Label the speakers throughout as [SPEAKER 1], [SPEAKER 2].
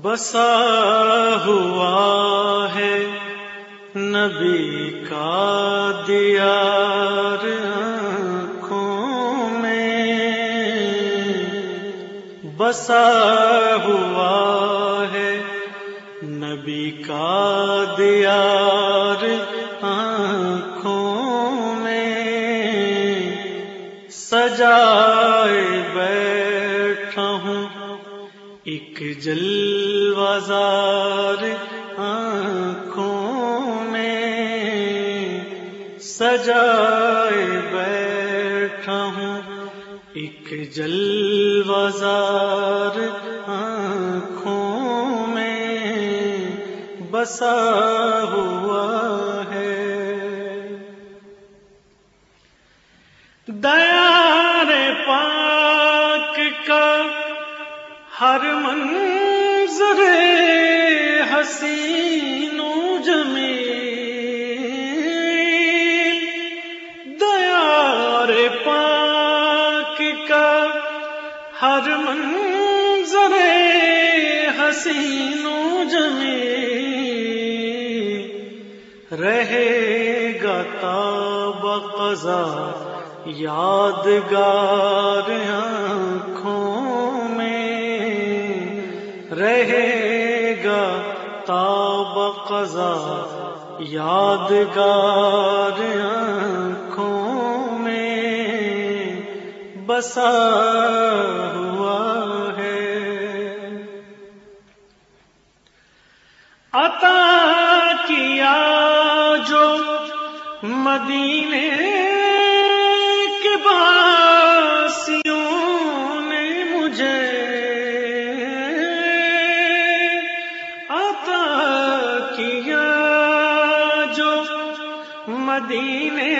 [SPEAKER 1] بسا ہوا ہے نبی کا دیار آنکھوں میں۔ بسا ہوا ہے نبی کا دیار آنکھوں میں۔ سجائے بیٹھا ہوں ایک جل بازار آنکھوں میں سجائے بیٹھا ہوں۔ ایک جل بازار آنکھوں میں بسا ہوا ہر منظر حسین و جمی دیار پاک کا ہر منظر حسین و جمی رہے گا تاب قضا، یادگار آنکھوں فضا یادگار آنکھوں میں بسا ہوا ہے۔ عطا کیا جو مدینے مدینے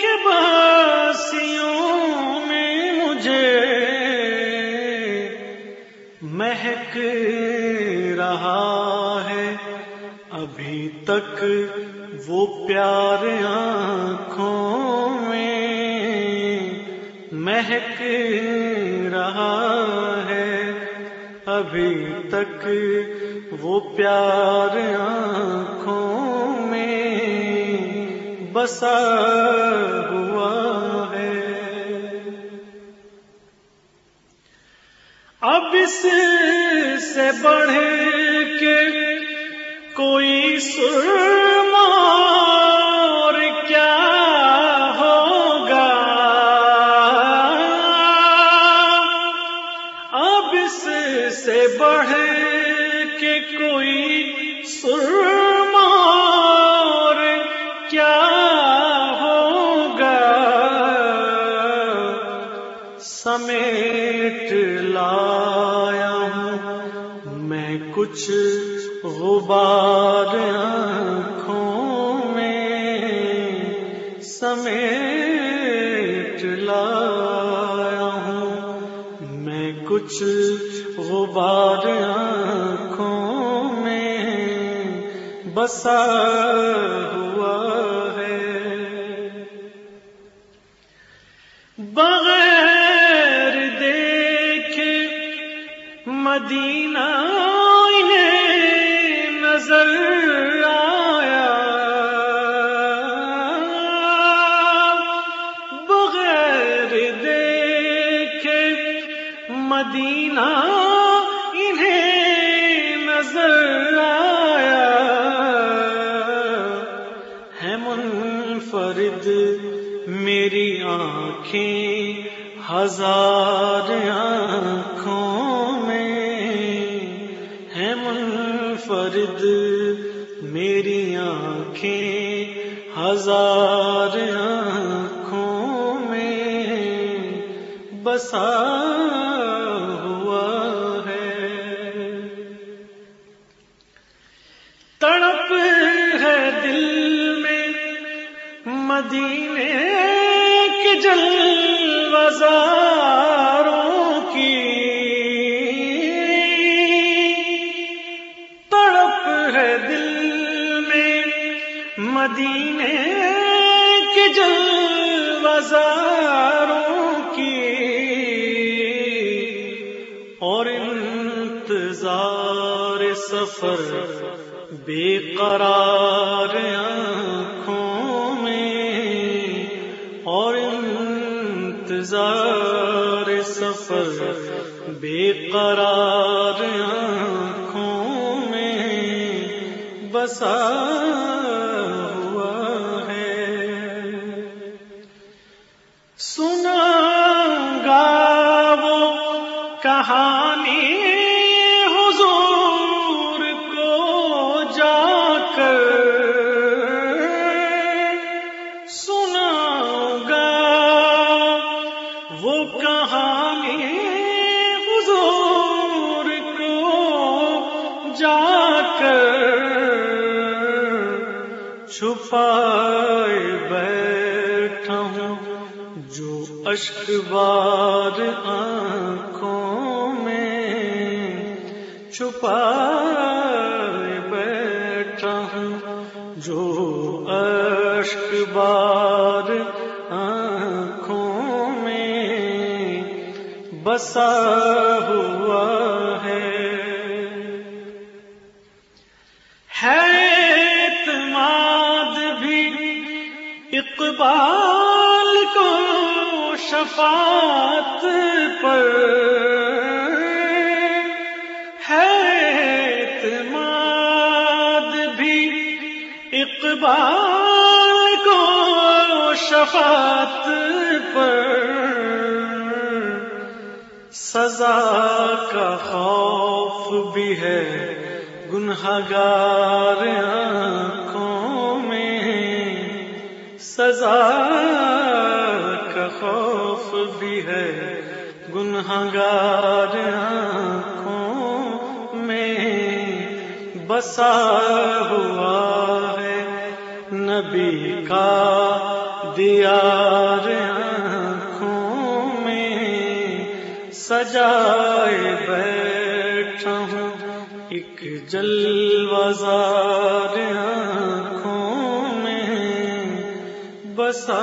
[SPEAKER 1] کے باسیوں میں مجھے مہک رہا ہے۔ ابھی تک وہ پیار آنکھوں میں مہک رہا ہے۔ ابھی تک وہ پیار آنکھوں میں بسا ہوا ہے۔ اب اس سے بڑھے کے کوئی سر کچھ غبار آنکھوں میں سمیٹ لایا ہوں۔ میں کچھ غبار آنکھوں میں بسا ہوا ہے۔ بغیر دیکھے مدینہ کی ہزار آنکھوں میں ہے منفرد میری آنکھیں ہزار آنکھوں میں بسا سفر بے قرار آنکھوں میں اور انتظار سفر بے قرار آنکھوں میں بسا وہ کہاں حضور کو جا کر چھپائے بیٹھا ہوں جو اشک بار آنکھوں میں چھپائے بیٹھا ہوں جو اشک بار آنکھوں بسا ہوا ہے۔ اقبال کو شفاعت پر۔ ہے اعتماد بھی اقبال کو شفاعت پر۔ سزا کا خوف بھی ہے۔ گنہگار آنکھوں میں۔ سزا کا خوف بھی ہے۔ گنہگار آنکھوں میں۔ بسا ہوا ہے۔ نبی کا دیار جائے بیٹھا ہوں۔ ایک جلوزار آنکھوں میں بسا